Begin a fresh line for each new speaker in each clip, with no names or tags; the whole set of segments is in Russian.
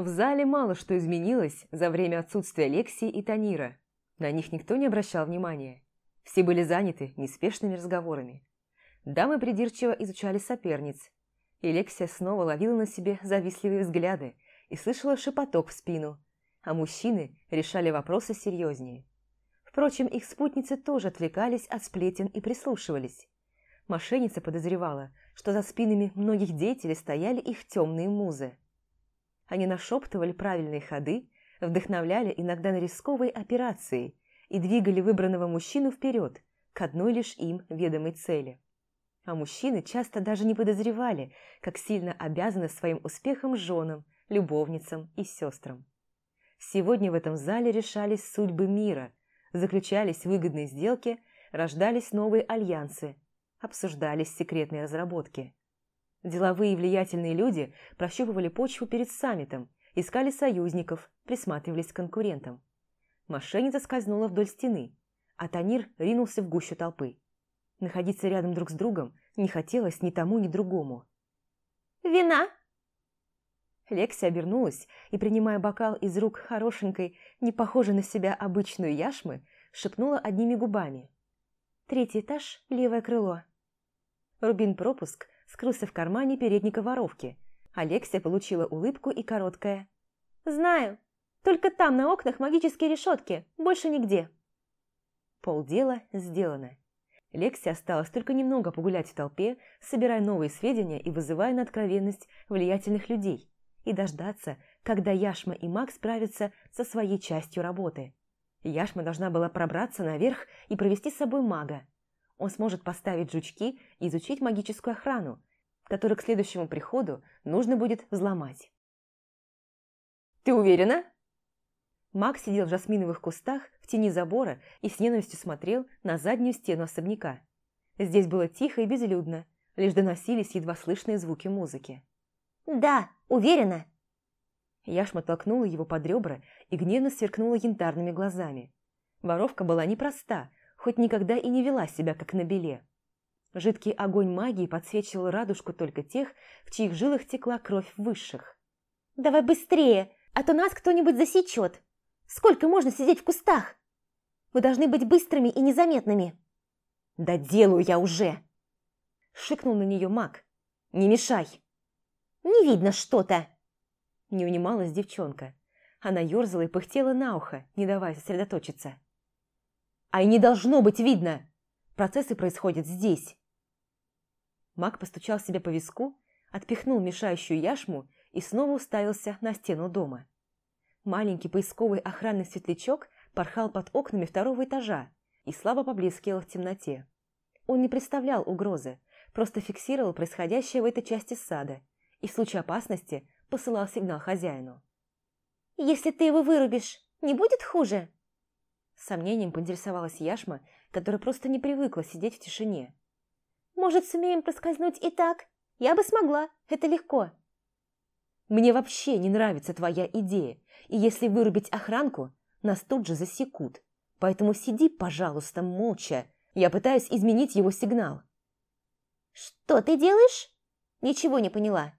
В зале мало что изменилось за время отсутствия Лексии и Танира. На них никто не обращал внимания. Все были заняты неспешными разговорами. Дамы придирчиво изучали соперниц, и Лексия снова ловила на себе завистливые взгляды и слышала шепоток в спину, а мужчины решали вопросы серьезнее. Впрочем, их спутницы тоже отвлекались от сплетен и прислушивались. Мошенница подозревала, что за спинами многих деятелей стояли их темные музы. Они нашептывали правильные ходы, вдохновляли иногда на рисковые операции и двигали выбранного мужчину вперед, к одной лишь им ведомой цели. А мужчины часто даже не подозревали, как сильно обязаны своим успехом женам, любовницам и сестрам. Сегодня в этом зале решались судьбы мира, заключались выгодные сделки, рождались новые альянсы, обсуждались секретные разработки. Деловые и влиятельные люди прощупывали почву перед саммитом, искали союзников, присматривались к конкурентам. Мошенница скользнула вдоль стены, а Танир ринулся в гущу толпы. Находиться рядом друг с другом не хотелось ни тому, ни другому.
«Вина!»
Лекси обернулась и, принимая бокал из рук хорошенькой, не похожей на себя обычную яшмы, шепнула одними губами. «Третий этаж, левое крыло». Рубин-пропуск скрылся в кармане передника воровки. Алексия получила улыбку и короткое
«Знаю. Только там на окнах магические решетки, больше нигде».
Полдела сделано. Лексе осталось только немного погулять в толпе, собирая новые сведения и вызывая на откровенность влиятельных людей, и дождаться, когда Яшма и Макс справятся со своей частью работы. Яшма должна была пробраться наверх и провести с собой мага. Он сможет поставить жучки и изучить магическую охрану, которую к следующему приходу нужно будет взломать. «Ты уверена?» Макс сидел в жасминовых кустах в тени забора и с ненавистью смотрел на заднюю стену особняка. Здесь было тихо и безлюдно, лишь доносились едва слышные звуки музыки.
«Да, уверена!»
Яшма толкнула его под ребра и гневно сверкнула янтарными глазами. Воровка была непроста, хоть никогда и не вела себя, как на беле. Жидкий огонь магии подсвечивал радужку только тех, в чьих жилах текла кровь высших.
«Давай быстрее, а то нас кто-нибудь засечет! Сколько можно сидеть в кустах? Вы должны быть быстрыми и незаметными!»
«Да делаю я уже!» Шикнул на нее маг. «Не мешай!»
«Не видно что-то!»
Не унималась девчонка. Она ерзала и пыхтела на ухо, не давая сосредоточиться. «А и не должно быть видно! Процессы происходят здесь!» Маг постучал себе по виску, отпихнул мешающую яшму и снова уставился на стену дома. Маленький поисковый охранный светлячок порхал под окнами второго этажа и слабо поблескивал в темноте. Он не представлял угрозы, просто фиксировал происходящее в этой части сада и в случае опасности посылал сигнал хозяину.
«Если ты его вырубишь, не будет хуже?»
С сомнением поинтересовалась Яшма, которая просто не привыкла сидеть в тишине.
«Может, сумеем проскользнуть и так? Я бы смогла, это легко».
«Мне вообще не нравится твоя идея, и если вырубить охранку, нас тут же засекут. Поэтому сиди, пожалуйста, молча. Я пытаюсь изменить его сигнал».
«Что ты делаешь?» «Ничего не поняла».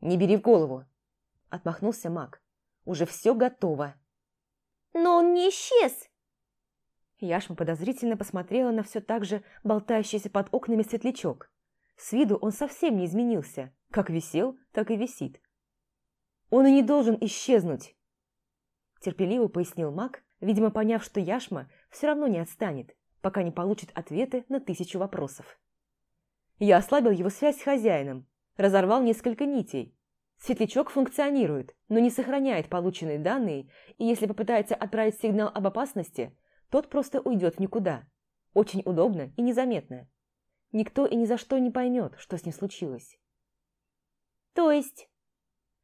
«Не бери в голову», – отмахнулся маг. «Уже все готово».
«Но он не исчез!»
Яшма подозрительно посмотрела на все так же болтающийся под окнами светлячок. С виду он совсем не изменился. Как висел, так и висит. Он и не должен исчезнуть. Терпеливо пояснил маг, видимо, поняв, что Яшма все равно не отстанет, пока не получит ответы на тысячу вопросов. Я ослабил его связь с хозяином, разорвал несколько нитей. Светлячок функционирует, но не сохраняет полученные данные, и если попытается отправить сигнал об опасности, тот просто уйдет в никуда. Очень удобно и незаметно. Никто и ни за что не поймет, что с ним случилось.
То есть?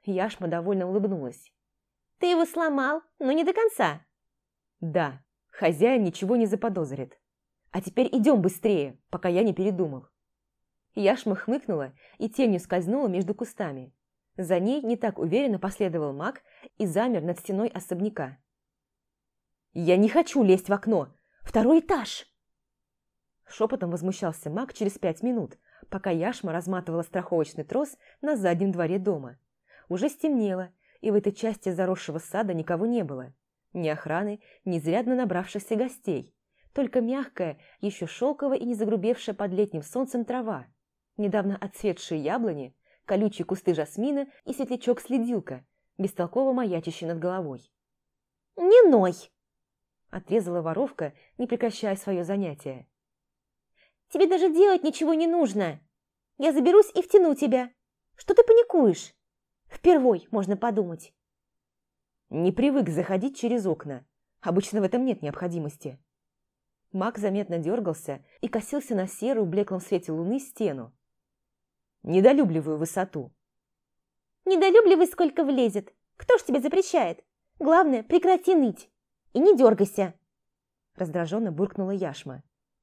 Яшма довольно улыбнулась.
Ты его сломал, но не до конца.
Да, хозяин ничего не заподозрит. А теперь идем быстрее, пока я не передумал. Яшма хмыкнула и тенью скользнула между кустами. За ней не так уверенно последовал маг и замер над стеной особняка. «Я не хочу лезть в окно! Второй этаж!» Шепотом возмущался маг через пять минут, пока Яшма разматывала страховочный трос на заднем дворе дома. Уже стемнело, и в этой части заросшего сада никого не было. Ни охраны, ни изрядно набравшихся гостей. Только мягкая, еще шелковая и не загрубевшая под летним солнцем трава. Недавно отцветшие яблони, колючие кусты жасмина и светлячок-следилка, бестолково маячащий над головой.
«Не ной!»
– отрезала воровка, не прекращая свое занятие.
«Тебе даже делать ничего не нужно. Я заберусь и втяну тебя. Что ты паникуешь? Впервой, можно подумать».
Не привык заходить через окна. Обычно в этом нет необходимости. Маг заметно дергался и косился на серую блеклом свете луны стену. Недолюбливаю высоту.
Недолюбливай, сколько влезет. Кто ж тебе запрещает? Главное, прекрати ныть. И не дергайся.
Раздраженно буркнула Яшма.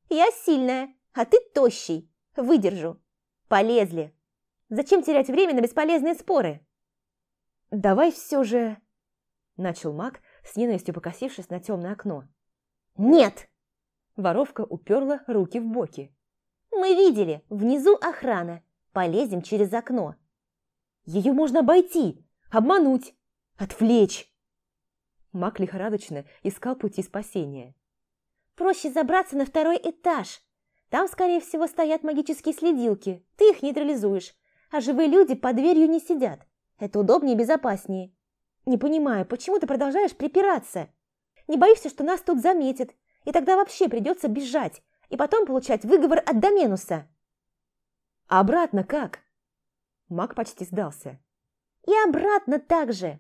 Я сильная, а ты тощий. Выдержу. Полезли. Зачем терять время на бесполезные споры?
Давай все же... Начал маг, с ненавистью покосившись на темное окно.
«Нет!»
Воровка уперла руки в боки.
«Мы видели, внизу охрана. Полезем через окно».
«Ее можно обойти, обмануть, отвлечь!» Маг лихорадочно искал пути спасения.
«Проще забраться на второй этаж. Там, скорее всего, стоят магические следилки. Ты их нейтрализуешь, а живые люди под дверью не сидят. Это удобнее и безопаснее. Не понимаю, почему ты продолжаешь припираться? Не боишься, что нас тут заметят, и тогда вообще придется бежать, и потом получать выговор от Доменуса?»
«А обратно как?» Маг почти сдался.
«И обратно так же.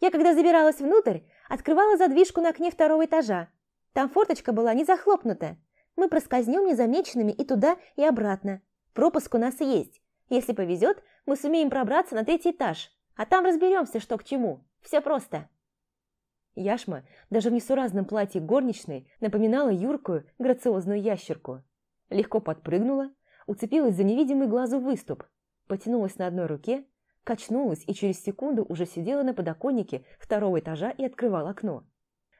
Я, когда забиралась внутрь, открывала задвижку на окне второго этажа. Там форточка была не захлопнута. Мы проскользнем незамеченными и туда, и обратно. Пропуск у нас есть. Если повезет, мы сумеем пробраться на третий этаж, а там разберемся, что к чему. Все просто».
Яшма даже в несуразном платье горничной напоминала юркую, грациозную ящерку. Легко подпрыгнула, уцепилась за невидимый глазу выступ, потянулась на одной руке, качнулась и через секунду уже сидела на подоконнике второго этажа и открывала окно.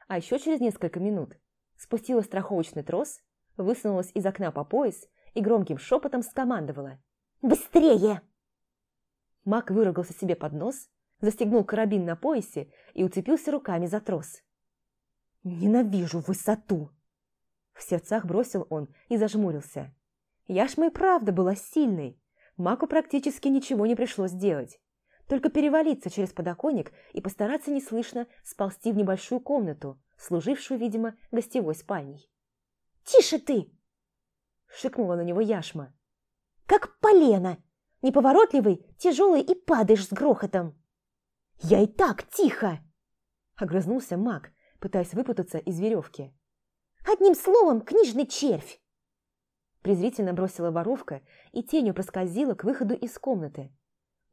А еще через несколько минут спустила страховочный трос, высунулась из окна по пояс и громким шепотом скомандовала.
«Быстрее!»
Мак выругался себе под нос, застегнул карабин на поясе и уцепился руками за трос. «Ненавижу высоту!» В сердцах бросил он и зажмурился. Яшма и правда была сильной. Маку практически ничего не пришлось делать. Только перевалиться через подоконник и постараться неслышно сползти в небольшую комнату, служившую, видимо, гостевой спальней.
«Тише ты!» – шикнула на него Яшма. «Как полено! Неповоротливый, тяжелый и падаешь с грохотом!»
«Я и так тихо!» Огрызнулся маг, пытаясь выпутаться из веревки.
«Одним словом, книжный червь!»
Презрительно бросила воровка и тенью проскользила к выходу из комнаты.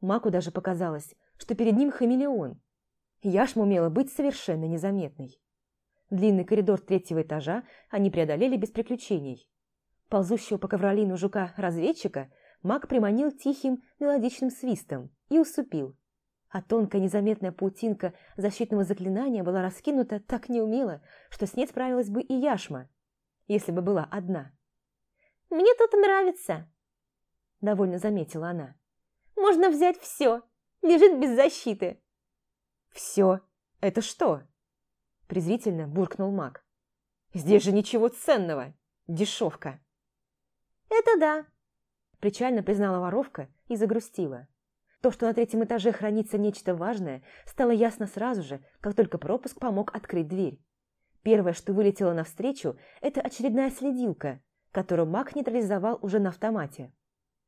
Маку даже показалось, что перед ним хамелеон. Яшма умела быть совершенно незаметной. Длинный коридор третьего этажа они преодолели без приключений. Ползущего по ковролину жука-разведчика маг приманил тихим мелодичным свистом и усыпил а тонкая незаметная паутинка защитного заклинания была раскинута так неумело, что с ней справилась бы и Яшма, если бы была одна.
«Мне тут нравится», –
довольно заметила она.
«Можно взять все, лежит без защиты».
«Все? Это что?» – презрительно буркнул маг. «Здесь же ничего ценного, дешевка».
«Это да», –
печально признала воровка и загрустила. То, что на третьем этаже хранится нечто важное, стало ясно сразу же, как только пропуск помог открыть дверь. Первое, что вылетело навстречу, это очередная следилка, которую маг нейтрализовал уже на автомате.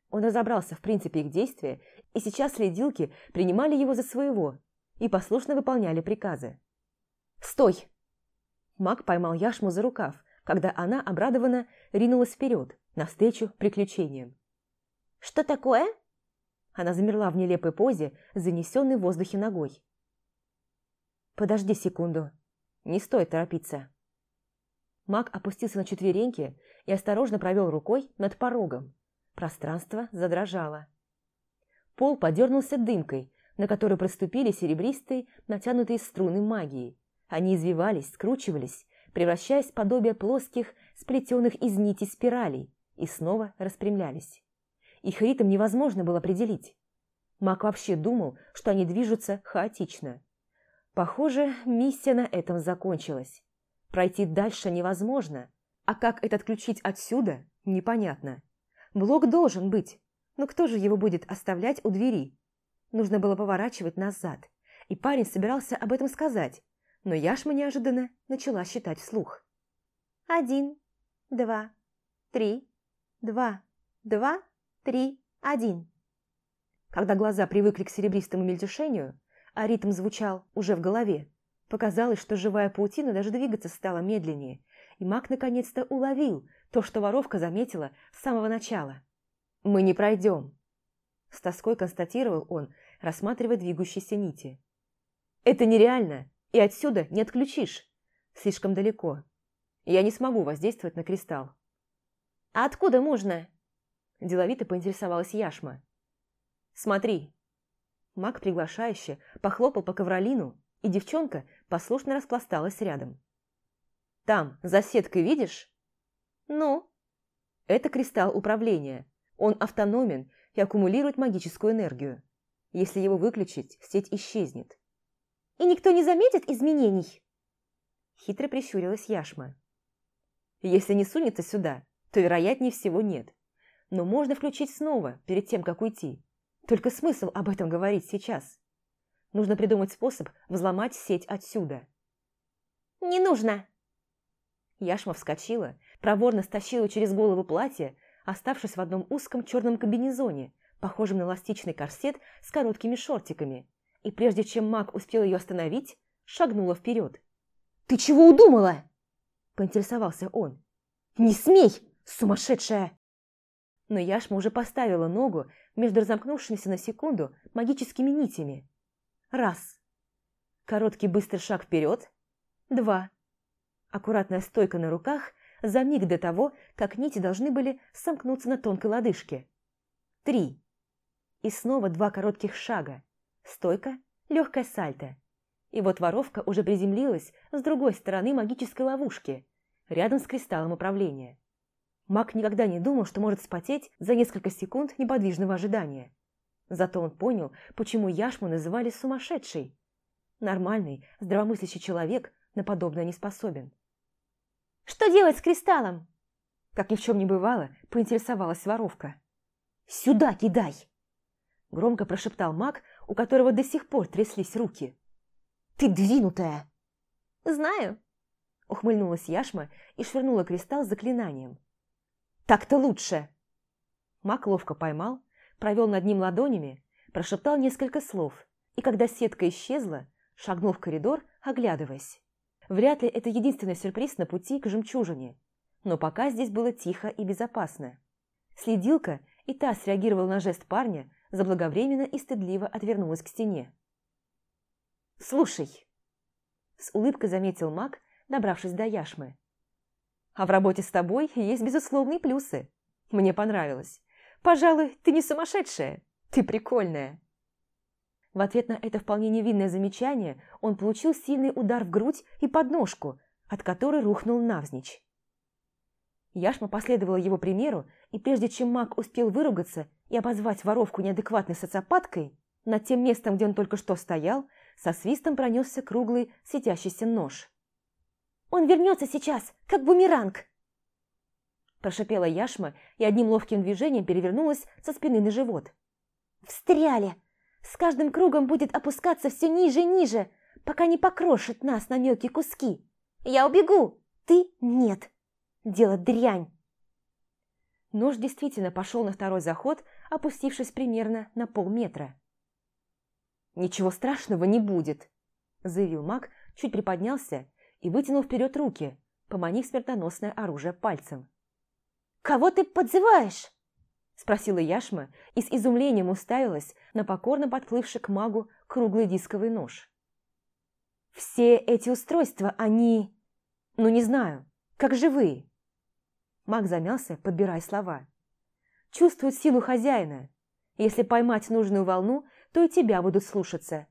Он разобрался в принципе их действия, и сейчас следилки принимали его за своего и послушно выполняли приказы. «Стой!» Маг поймал Яшму за рукав, когда она обрадованно ринулась вперед, навстречу приключениям.
«Что такое?»
Она замерла в нелепой позе, занесенной в воздухе ногой. «Подожди секунду. Не стоит торопиться». Маг опустился на четвереньки и осторожно провел рукой над порогом. Пространство задрожало. Пол подернулся дымкой, на которую проступили серебристые, натянутые струны магии. Они извивались, скручивались, превращаясь в подобие плоских, сплетенных из нити спиралей, и снова распрямлялись. Их ритм невозможно было определить. Мак вообще думал, что они движутся хаотично. Похоже, миссия на этом закончилась. Пройти дальше невозможно, а как это отключить отсюда, непонятно. Блок должен быть, но кто же его будет оставлять у двери? Нужно было поворачивать назад, и парень собирался об этом сказать, но Яшма неожиданно начала считать вслух.
Один, два, три, два, два, три, один.
Когда глаза привыкли к серебристому мельтешению, а ритм звучал уже в голове, показалось, что живая паутина даже двигаться стала медленнее, и маг наконец-то уловил то, что воровка заметила с самого начала. «Мы не пройдем», – с тоской констатировал он, рассматривая двигающиеся нити. «Это нереально, и отсюда не отключишь. Слишком далеко. Я не смогу воздействовать на кристалл.
«А откуда можно?»
Деловито поинтересовалась Яшма. «Смотри». Маг приглашающе похлопал по ковролину, и девчонка послушно распласталась рядом. «Там, за сеткой, видишь?»
«Ну?»
«Это кристалл управления. Он автономен и аккумулирует магическую энергию. Если его выключить, сеть исчезнет».
«И никто не заметит изменений?»
Хитро прищурилась Яшма. Если не сунется сюда, то вероятнее всего нет. Но можно включить снова, перед тем, как уйти. Только смысл об этом говорить сейчас? Нужно придумать способ взломать сеть отсюда.
«Не нужно!»
Яшма вскочила, проворно стащила через голову платье, оставшись в одном узком черном комбинезоне, похожем на эластичный корсет с короткими шортиками, и прежде чем маг успел ее остановить, шагнула вперед. «Ты чего удумала?» поинтересовался он. «Не смей, сумасшедшая!» Но Яшма уже поставила ногу между разомкнувшимися на секунду магическими нитями. Раз. Короткий быстрый шаг вперед. Два. Аккуратная стойка на руках за миг до того, как нити должны были сомкнуться на тонкой лодыжке. Три. И снова два коротких шага. Стойка, легкая сальто. И вот воровка уже приземлилась с другой стороны магической ловушки, рядом с кристаллом управления. Маг никогда не думал, что может спотеть за несколько секунд неподвижного ожидания. Зато он понял, почему Яшму называли сумасшедшей. Нормальный, здравомыслящий человек на подобное не способен.
«Что делать с кристаллом?»
Как ни в чем не бывало, поинтересовалась воровка.
«Сюда кидай!»
Громко прошептал маг, у которого до сих пор тряслись руки. «Ты двинутая!»
«Знаю!»
Ухмыльнулась Яшма и швырнула кристалл заклинанием. «Так-то лучше!» Мак ловко поймал, провел над ним ладонями, прошептал несколько слов, и когда сетка исчезла, шагнул в коридор, оглядываясь. Вряд ли это единственный сюрприз на пути к жемчужине, но пока здесь было тихо и безопасно. Следилка и та среагировала на жест парня, заблаговременно и стыдливо отвернулась к стене. «Слушай!» С улыбкой заметил маг, добравшись до яшмы. «А в работе с тобой есть безусловные плюсы. Мне понравилось. Пожалуй, ты не сумасшедшая, ты прикольная». В ответ на это вполне невинное замечание он получил сильный удар в грудь и подножку, от которой рухнул навзничь. Яшма последовала его примеру, и прежде чем маг успел выругаться и обозвать воровку неадекватной социопаткой, над тем местом, где он только что стоял, со свистом пронесся круглый светящийся нож. «Он вернется сейчас, как бумеранг!» Прошипела яшма и одним ловким движением перевернулась со спины на живот. «Встряли! С каждым кругом будет опускаться все ниже и ниже, пока не покрошит нас на мелкие куски. Я убегу, ты нет. Дело дрянь!» Нож действительно пошел на второй заход, опустившись примерно на полметра. «Ничего страшного не будет», – заявил маг, чуть приподнялся и вытянул вперед руки, поманив смертоносное оружие пальцем. «Кого ты подзываешь?» – спросила Яшма и с изумлением уставилась на покорно подплывший к магу круглый дисковый нож. «Все эти устройства, они... ну не знаю, как живые». Маг замялся, подбирая слова. «Чувствуют силу хозяина. Если поймать нужную волну, то и тебя будут слушаться.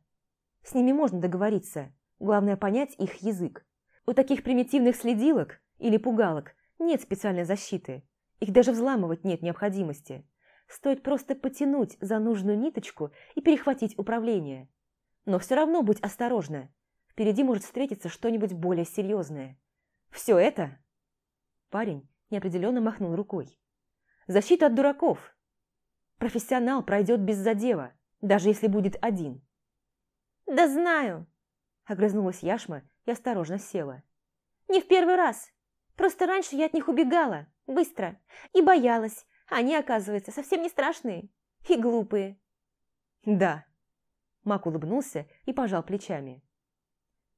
С ними можно договориться, главное понять их язык. У таких примитивных следилок или пугалок нет специальной защиты, их даже взламывать нет необходимости. стоит просто потянуть за нужную ниточку и перехватить управление. Но все равно будь осторожна. Впереди может встретиться что-нибудь более серьезное. Все это... Парень неопределенно махнул рукой. Защита от дураков. Профессионал пройдет без задела, даже если будет один.
«Да знаю!» – огрызнулась Яшма и осторожно села. «Не в первый раз. Просто раньше я от них убегала, быстро, и боялась. Они, оказывается, совсем не страшные и глупые».
«Да». Мак улыбнулся и пожал плечами.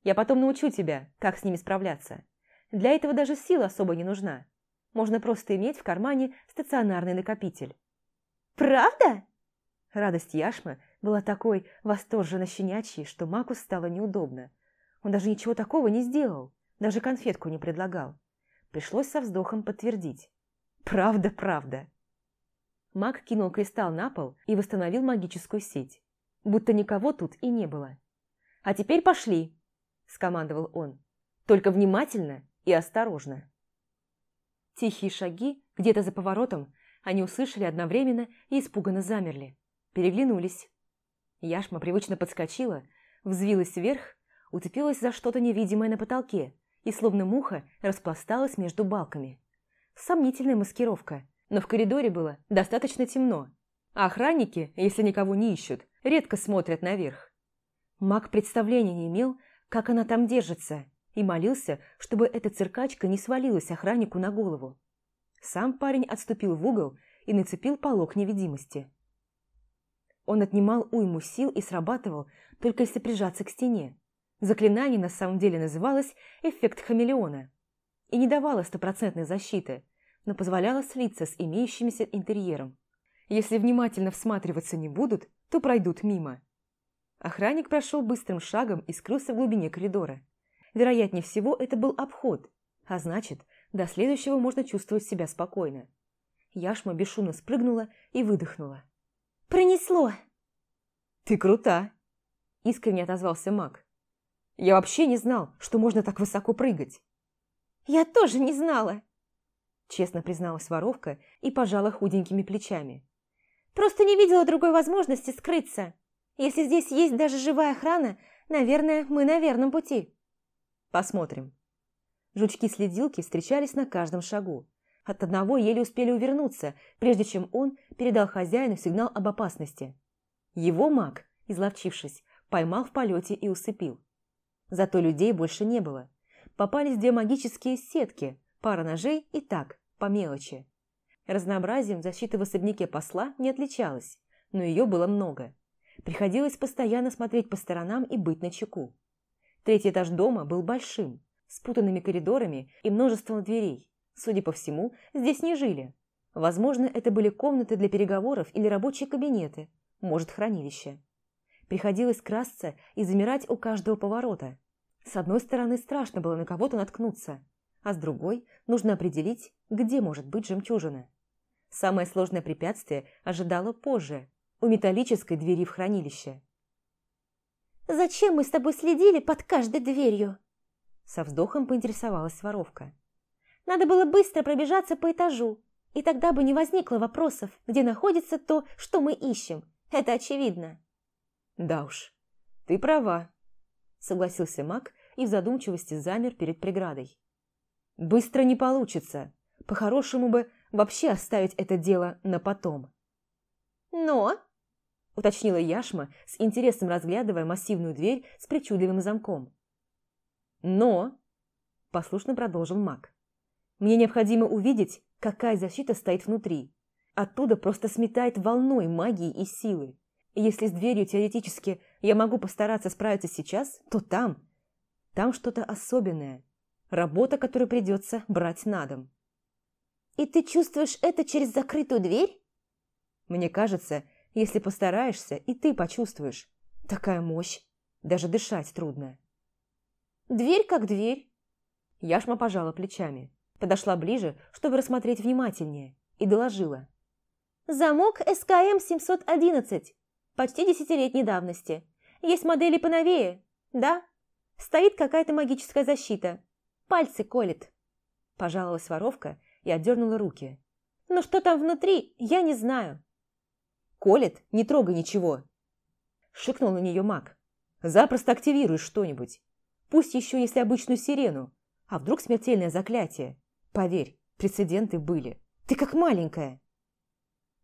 «Я потом научу тебя, как с ними справляться. Для этого даже сила особо не нужна. Можно просто иметь в кармане стационарный накопитель».
«Правда?»
Радость Яшмы была такой восторженно щенячьей, что Маку стало неудобно. Он даже ничего такого не сделал, даже конфетку не предлагал. Пришлось со вздохом подтвердить. «Правда, правда». Маг кинул кристалл на пол и восстановил магическую сеть, будто никого тут и не было. «А теперь пошли!» – скомандовал он. «Только внимательно и осторожно». Тихие шаги где-то за поворотом они услышали одновременно и испуганно замерли. Переглянулись. Яшма привычно подскочила, взвилась вверх, уцепилась за что-то невидимое на потолке и, словно муха, распласталась между балками. Сомнительная маскировка, но в коридоре было достаточно темно, а охранники, если никого не ищут, редко смотрят наверх. Маг представления не имел, как она там держится, и молился, чтобы эта циркачка не свалилась охраннику на голову. Сам парень отступил в угол и нацепил полог невидимости. Он отнимал уйму сил и срабатывал, только если прижаться к стене. Заклинание на самом деле называлось «эффект хамелеона» и не давало стопроцентной защиты, но позволяло слиться с имеющимся интерьером. Если внимательно всматриваться не будут, то пройдут мимо. Охранник прошел быстрым шагом и скрылся в глубине коридора. Вероятнее всего, это был обход, а значит, до следующего можно чувствовать себя спокойно. Яшма бесшумно спрыгнула и выдохнула.
Пронесло!»
«Ты крута!» – искренне отозвался маг. «Я вообще не знал, что можно так высоко прыгать».
«Я тоже не знала!»
– честно призналась воровка и пожала худенькими плечами.
«Просто не видела другой возможности скрыться. Если здесь есть даже живая охрана, наверное, мы на верном пути».
«Посмотрим». Жучки-следилки встречались на каждом шагу. От одного еле успели увернуться, прежде чем он передал хозяину сигнал об опасности. Его маг, изловчившись, поймал в полете и усыпил. Зато людей больше не было. Попались две магические сетки, пара ножей и так, по мелочи. Разнообразием защита в особняке посла не отличалась, но ее было много. Приходилось постоянно смотреть по сторонам и быть начеку. Третий этаж дома был большим, с путанными коридорами и множеством дверей. Судя по всему, здесь не жили. Возможно, это были комнаты для переговоров или рабочие кабинеты, может, хранилище. Приходилось красться и замирать у каждого поворота. С одной стороны, страшно было на кого-то наткнуться, а с другой нужно определить, где может быть жемчужина. Самое сложное препятствие ожидало позже, у металлической двери в хранилище.
«Зачем мы с тобой следили под каждой дверью?»
Со вздохом поинтересовалась воровка.
Надо было быстро пробежаться по этажу, и тогда бы не возникло вопросов, где находится то, что мы ищем. Это очевидно.
Да уж, ты права, согласился маг и в задумчивости замер перед преградой. Быстро не получится. По-хорошему бы вообще оставить это дело на потом.
Но,
уточнила Яшма, с интересом разглядывая массивную дверь с причудливым замком. Но, послушно продолжил маг, мне необходимо увидеть, какая защита стоит внутри. Оттуда просто сметает волной магии и силы. И если с дверью теоретически я могу постараться справиться сейчас, то там, там что-то особенное. Работа, которую придется брать на дом.
«И ты чувствуешь это через закрытую дверь?»
Мне кажется, если постараешься, и ты почувствуешь. Такая мощь. Даже дышать трудно.
«Дверь как дверь».
Яшма пожала плечами подошла ближе, чтобы рассмотреть внимательнее, и доложила.
«Замок СКМ-711, почти десятилетней давности. Есть модели поновее, да? Стоит какая-то магическая защита. Пальцы колет».
Пожаловалась воровка и отдернула руки.
«Но что там внутри, я не знаю.
«Колет, не трогай ничего!» Шикнул на нее маг. «Запросто активируй что-нибудь. Пусть еще если обычную сирену. А вдруг смертельное заклятие? Поверь, прецеденты были. Ты как маленькая!»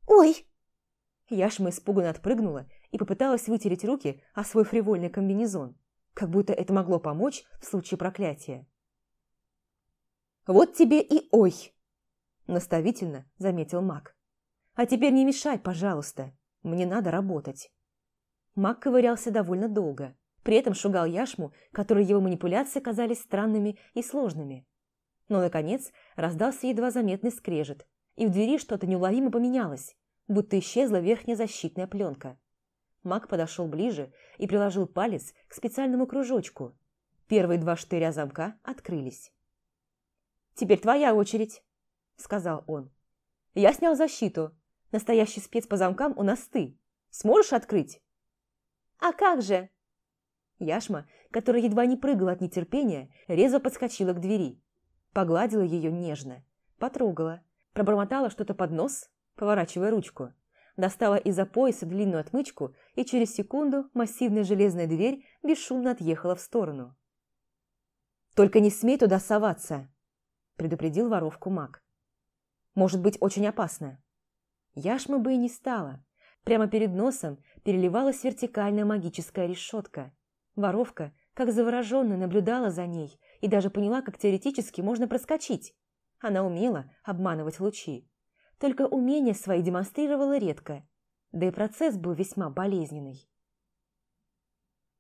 «Ой!»
Яшма испуганно отпрыгнула и попыталась вытереть руки о свой фривольный комбинезон, как будто это могло помочь в случае проклятия. «Вот тебе и ой!» – наставительно заметил маг. «А теперь не мешай, пожалуйста, мне надо работать». Маг ковырялся довольно долго, при этом шугал яшму, которой его манипуляции казались странными и сложными. Но, наконец, раздался едва заметный скрежет, и в двери что-то неуловимо поменялось, будто исчезла верхняя защитная пленка. Маг подошел ближе и приложил палец к специальному кружочку. Первые два штыря замка открылись. «Теперь твоя очередь», — сказал он. «Я снял защиту. Настоящий спец по замкам у нас ты. Сможешь открыть?»
«А как же?»
Яшма, которая едва не прыгала от нетерпения, резво подскочила к двери. Погладила ее нежно, потрогала, пробормотала что-то под нос, поворачивая ручку. Достала из-за пояса длинную отмычку, и через секунду массивная железная дверь бесшумно отъехала в сторону. «Только не смей туда соваться!» – предупредил воровку маг. «Может быть очень опасно». Яшма бы и не стала. Прямо перед носом переливалась вертикальная магическая решетка. Воровка, как завороженная, наблюдала за ней и даже поняла, как теоретически можно проскочить. Она умела обманывать лучи только умения свои демонстрировала редко, да и процесс был весьма болезненный.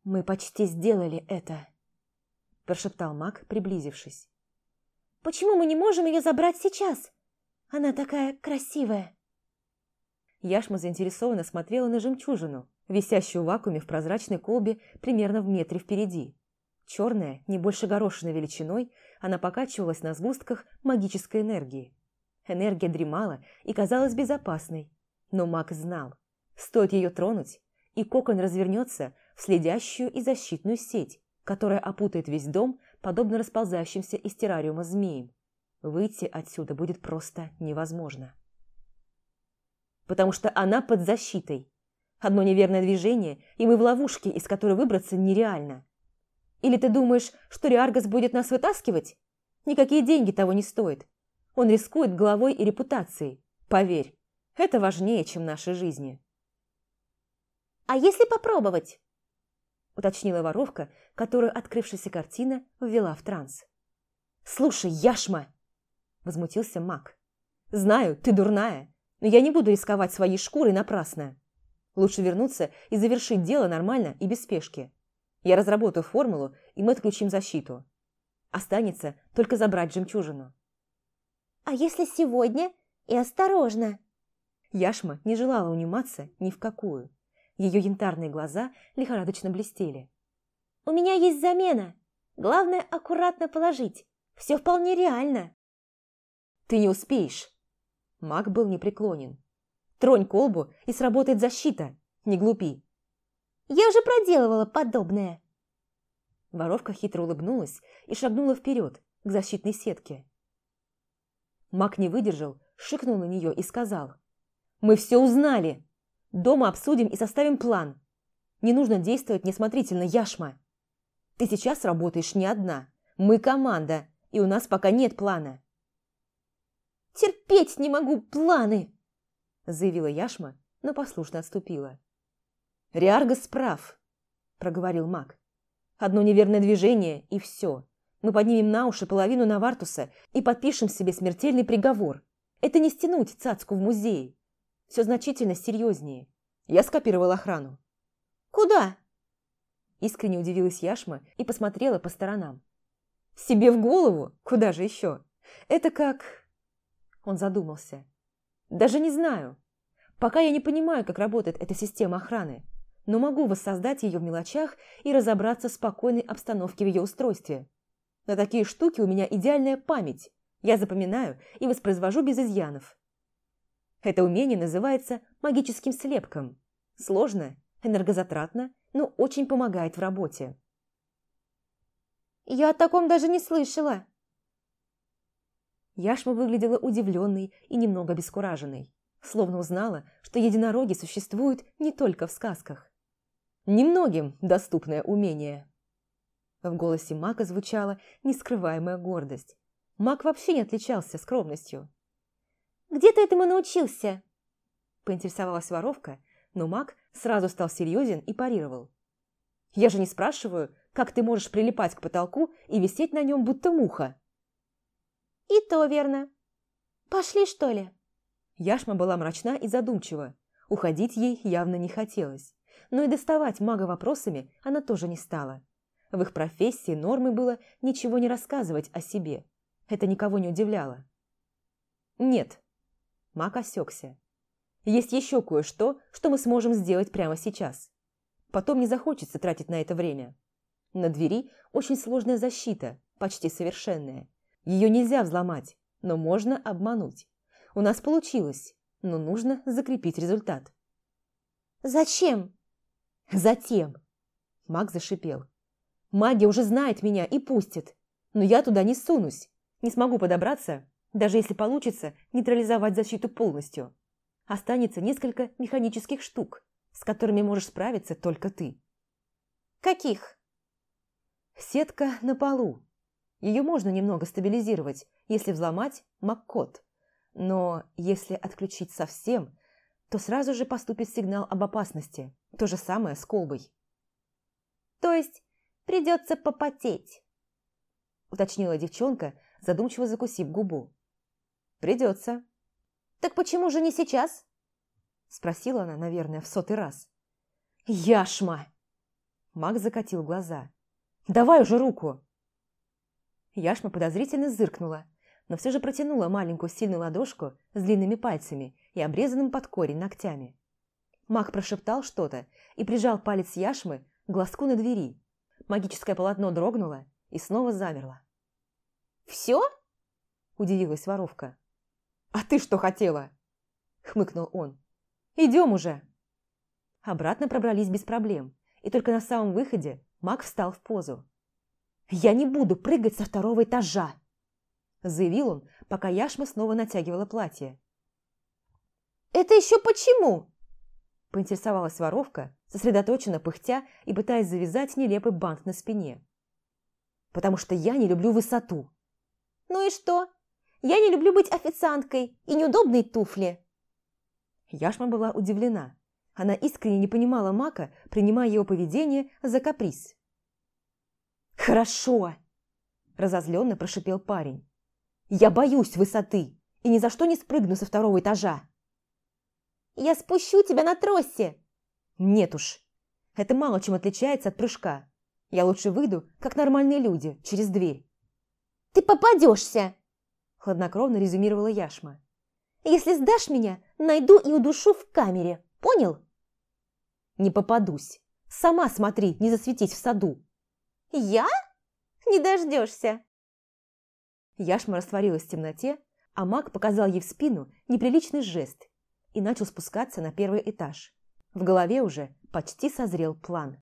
«Мы почти сделали это», – прошептал маг, приблизившись.
«Почему мы не можем ее забрать сейчас? Она такая красивая!»
Яшма заинтересованно смотрела на жемчужину, висящую в вакууме в прозрачной колбе примерно в метре впереди. Черная, не больше горошиной величиной, она покачивалась на сгустках магической энергии. Энергия дремала и казалась безопасной. Но маг знал, стоит ее тронуть, и кокон развернется в следящую и защитную сеть, которая опутает весь дом, подобно расползающимся из террариума змеям. Выйти отсюда будет просто невозможно. Потому что она под защитой. Одно неверное движение, и мы в ловушке, из которой выбраться нереально. Или ты думаешь, что Риаргас будет нас вытаскивать? Никакие деньги того не стоят. Он рискует головой и репутацией. Поверь, это важнее, чем наши жизни.
«А если попробовать?»
уточнила воровка, которую открывшаяся картина ввела в транс. «Слушай, Яшма!» возмутился маг. «Знаю, ты дурная, но я не буду рисковать своей шкурой напрасно. Лучше вернуться и завершить дело нормально и без спешки. Я разработаю формулу, и мы отключим защиту. Останется только забрать жемчужину.
«А если сегодня?» «И осторожно!»
Яшма не желала униматься ни в какую. Ее янтарные глаза лихорадочно блестели.
«У меня есть замена. Главное, аккуратно положить. Все вполне реально».
«Ты не успеешь!» Маг был непреклонен. «Тронь колбу, и сработает защита. Не глупи!»
«Я уже проделывала подобное!»
Воровка хитро улыбнулась и шагнула вперед, к защитной сетке. Мак не выдержал, шикнул на нее и сказал. «Мы все узнали. Дома обсудим и составим план. Не нужно действовать несмотрительно, Яшма. Ты сейчас работаешь не одна. Мы команда, и у нас пока нет плана».
«Терпеть не могу планы!»
заявила Яшма, но послушно отступила. «Риаргас прав», – проговорил маг. «Одно неверное движение, и все. Мы поднимем на уши половину Навартуса и подпишем себе смертельный приговор. Это не стянуть цацку в музее. Все значительно серьезнее. Я скопировал охрану.
«Куда?»
Искренне удивилась Яшма и посмотрела по сторонам. «Себе в голову? Куда же еще? Это как...» Он задумался. «Даже не знаю. Пока я не понимаю, как работает эта система охраны, но могу воссоздать ее в мелочах и разобраться в спокойной обстановке в ее устройстве. На такие штуки у меня идеальная память. Я запоминаю и воспроизвожу без изъянов. Это умение называется магическим слепком. Сложно, энергозатратно, но очень помогает в работе.
«Я о таком даже не слышала!»
Яшма выглядела удивленной и немного обескураженной. словно узнала, что единороги существуют не только в сказках. Немногим доступное умение. В голосе Мака звучала нескрываемая гордость. Мак вообще не отличался скромностью.
«Где ты этому научился?»
Поинтересовалась воровка, но Мак сразу стал серьезен и парировал. «Я же не спрашиваю, как ты можешь прилипать к потолку и висеть на нем, будто муха?»
«И то верно. Пошли, что ли?»
Яшма была мрачна и задумчива. Уходить ей явно не хотелось. Но и доставать мага вопросами она тоже не стала. В их профессии нормы было ничего не рассказывать о себе. Это никого не удивляло. «Нет». Маг осекся. «Есть еще кое-что, что мы сможем сделать прямо сейчас. Потом не захочется тратить на это время. На двери очень сложная защита, почти совершенная. Ее нельзя взломать, но можно обмануть. У нас получилось, но нужно закрепить результат.
«Зачем?»
«Затем!» Маг зашипел. «Магия уже знает меня и пустит, но я туда не сунусь. Не смогу подобраться, даже если получится нейтрализовать защиту полностью. Останется несколько механических штук, с которыми можешь справиться только ты».
«Каких?»
Сетка на полу. Ее можно немного стабилизировать, если взломать маг-код. Но если отключить совсем, то сразу же поступит сигнал об опасности. То же самое с колбой.
То есть придется попотеть?
Уточнила девчонка, задумчиво закусив губу. Придется.
Так почему же не сейчас?
Спросила она, наверное, в сотый раз. Яшма! Маг закатил глаза. Давай уже руку! Яшма подозрительно зыркнула, но все же протянула маленькую сильную ладошку с длинными пальцами и обрезанным под корень ногтями. Маг прошептал что-то и прижал палец яшмы к глазку на двери. Магическое полотно дрогнуло и снова замерло.
«Все?»
– удивилась воровка. «А ты что хотела?» – хмыкнул он. «Идем уже!» Обратно пробрались без проблем, и только на самом выходе маг встал в позу. «Я не буду прыгать со второго этажа!» заявил он, пока Яшма снова натягивала платье.
«Это еще почему?»
поинтересовалась воровка, сосредоточенно пыхтя и пытаясь завязать нелепый бант на спине. «Потому что я не люблю высоту».
«Ну и что? Я не люблю быть официанткой и неудобные туфли».
Яшма была удивлена. Она искренне не понимала Мака, принимая его поведение за каприз. «Хорошо!» – разозленно прошипел парень. Я боюсь высоты и ни за что не спрыгну со второго этажа.
Я спущу тебя на тросе.
Нет уж. Это мало чем отличается от прыжка. Я лучше выйду, как нормальные люди, через дверь.
Ты попадешься,
хладнокровно резюмировала Яшма.
Если сдашь меня, найду и удушу в камере. Понял?
Не попадусь. Сама смотри, не засветись в саду.
Я? Не дождешься.
Яшма растворилась в темноте, а маг показал ей в спину неприличный жест и начал спускаться на первый этаж. В голове уже почти созрел план.